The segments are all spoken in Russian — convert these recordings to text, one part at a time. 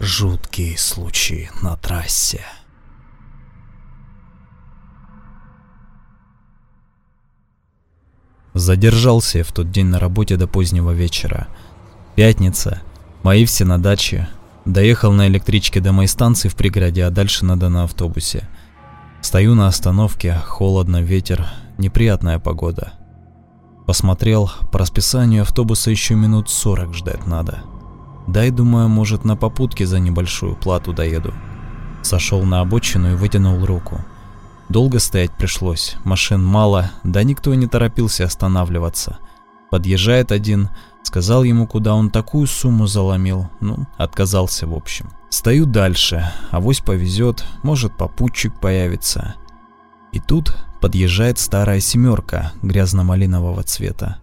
жуткий случай на трассе. Задержался я в тот день на работе до позднего вечера. Пятница. Мои все на даче. Доехал на электричке до моей станции в пригороде, а дальше надо на автобусе. Стою на остановке, холодно, ветер, неприятная погода. Посмотрел, по расписанию автобуса еще минут 40 ждать надо. Дай, думаю, может на попутке за небольшую плату доеду. Сошел на обочину и вытянул руку. Долго стоять пришлось, машин мало, да никто не торопился останавливаться. Подъезжает один, сказал ему, куда он такую сумму заломил, ну, отказался в общем. Стою дальше, авось повезет, может попутчик появится. И тут подъезжает старая семерка грязно-малинового цвета.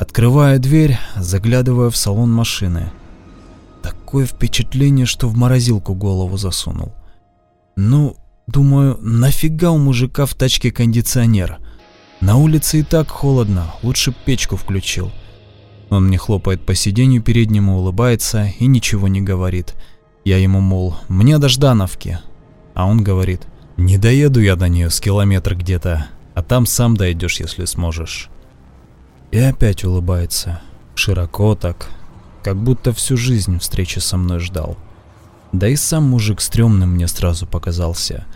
Открываю дверь, заглядываю в салон машины. Такое впечатление, что в морозилку голову засунул. Ну, думаю, нафига у мужика в тачке кондиционер? На улице и так холодно, лучше печку включил. Он мне хлопает по сиденью переднему, улыбается и ничего не говорит. Я ему, мол, мне до Ждановки. А он говорит, не доеду я до нее с километр где-то, а там сам дойдешь, если сможешь. И опять улыбается. Широко так, как будто всю жизнь встречи со мной ждал. Да и сам мужик стрёмным мне сразу показался.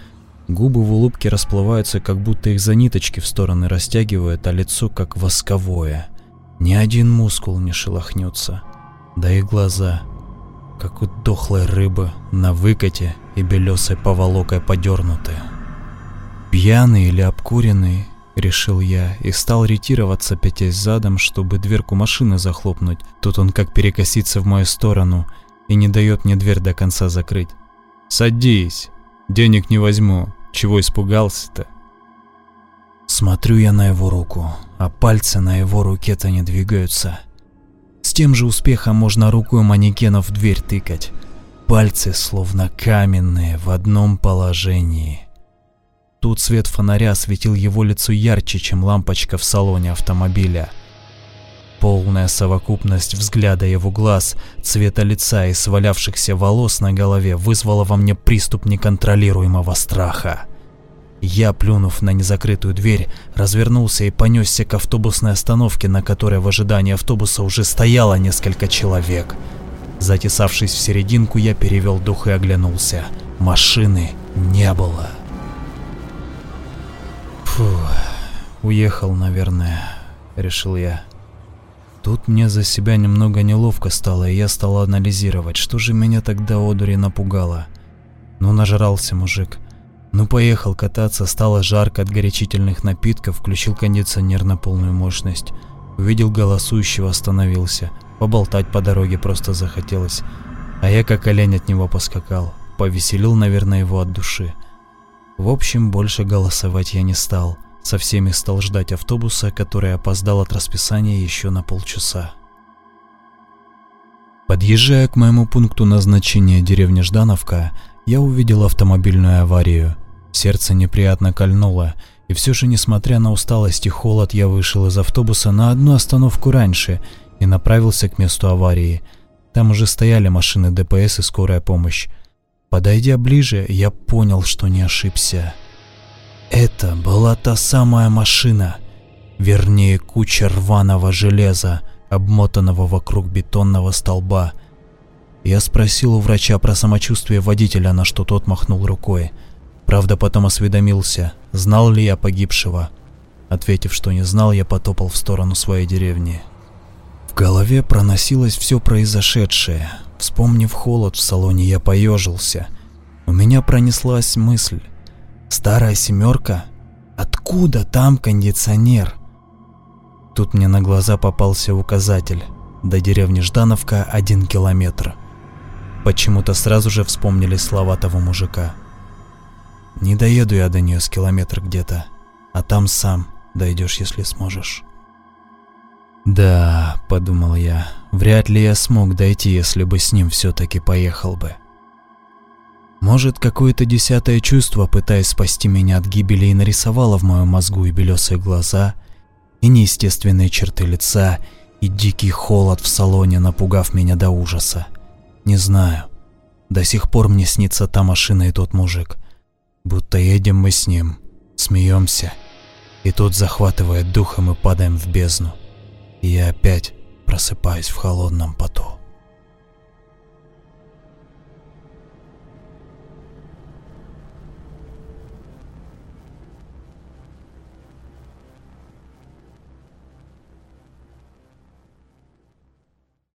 Губы в улыбке расплываются, как будто их за ниточки в стороны растягивают, а лицо как восковое. Ни один мускул не шелохнется. Да и глаза — как у дохлой рыбы на выкате и белесой поволокой подернутые. Пьяный или обкуренный, решил я и стал ретироваться, пятясь задом, чтобы дверку машины захлопнуть. Тут он как перекосится в мою сторону и не дает мне дверь до конца закрыть. «Садись, денег не возьму, чего испугался-то?» Смотрю я на его руку, а пальцы на его руке-то не двигаются. С тем же успехом можно рукой манекенов в дверь тыкать. Пальцы словно каменные в одном положении. Тут свет фонаря светил его лицо ярче, чем лампочка в салоне автомобиля. Полная совокупность взгляда его глаз, цвета лица и свалявшихся волос на голове вызвала во мне приступ неконтролируемого страха. Я, плюнув на незакрытую дверь, развернулся и понесся к автобусной остановке, на которой в ожидании автобуса уже стояло несколько человек. Затесавшись в серединку, я перевел дух и оглянулся. Машины не было. Фу, уехал, наверное, решил я. Тут мне за себя немного неловко стало, и я стал анализировать, что же меня тогда одури напугало. Ну, нажрался мужик. Ну поехал кататься, стало жарко от горячительных напитков, включил кондиционер на полную мощность. Увидел голосующего, остановился. Поболтать по дороге просто захотелось. А я как олень от него поскакал. Повеселил, наверное, его от души. В общем, больше голосовать я не стал. Со всеми стал ждать автобуса, который опоздал от расписания еще на полчаса. Подъезжая к моему пункту назначения деревни Ждановка, я увидел автомобильную аварию. Сердце неприятно кольнуло, и все же, несмотря на усталость и холод, я вышел из автобуса на одну остановку раньше и направился к месту аварии. Там уже стояли машины ДПС и скорая помощь. Подойдя ближе, я понял, что не ошибся. Это была та самая машина, вернее куча рваного железа, обмотанного вокруг бетонного столба. Я спросил у врача про самочувствие водителя, на что тот махнул рукой. Правда, потом осведомился, знал ли я погибшего. Ответив, что не знал, я потопал в сторону своей деревни. В голове проносилось все произошедшее. Вспомнив холод в салоне, я поежился. У меня пронеслась мысль. Старая семерка? Откуда там кондиционер? Тут мне на глаза попался указатель. До деревни Ждановка один километр. Почему-то сразу же вспомнили слова того мужика. Не доеду я до нее с километр где-то, а там сам дойдешь, если сможешь. Да, подумал я, вряд ли я смог дойти, если бы с ним все-таки поехал бы. Может, какое-то десятое чувство, пытаясь спасти меня от гибели, и нарисовало в моем мозгу и белесые глаза, и неестественные черты лица, и дикий холод в салоне, напугав меня до ужаса. Не знаю, До сих пор мне снится та машина и тот мужик. Будто едем мы с ним, смеемся, и тут захватывает дух, и падаем в бездну. И я опять просыпаюсь в холодном поту.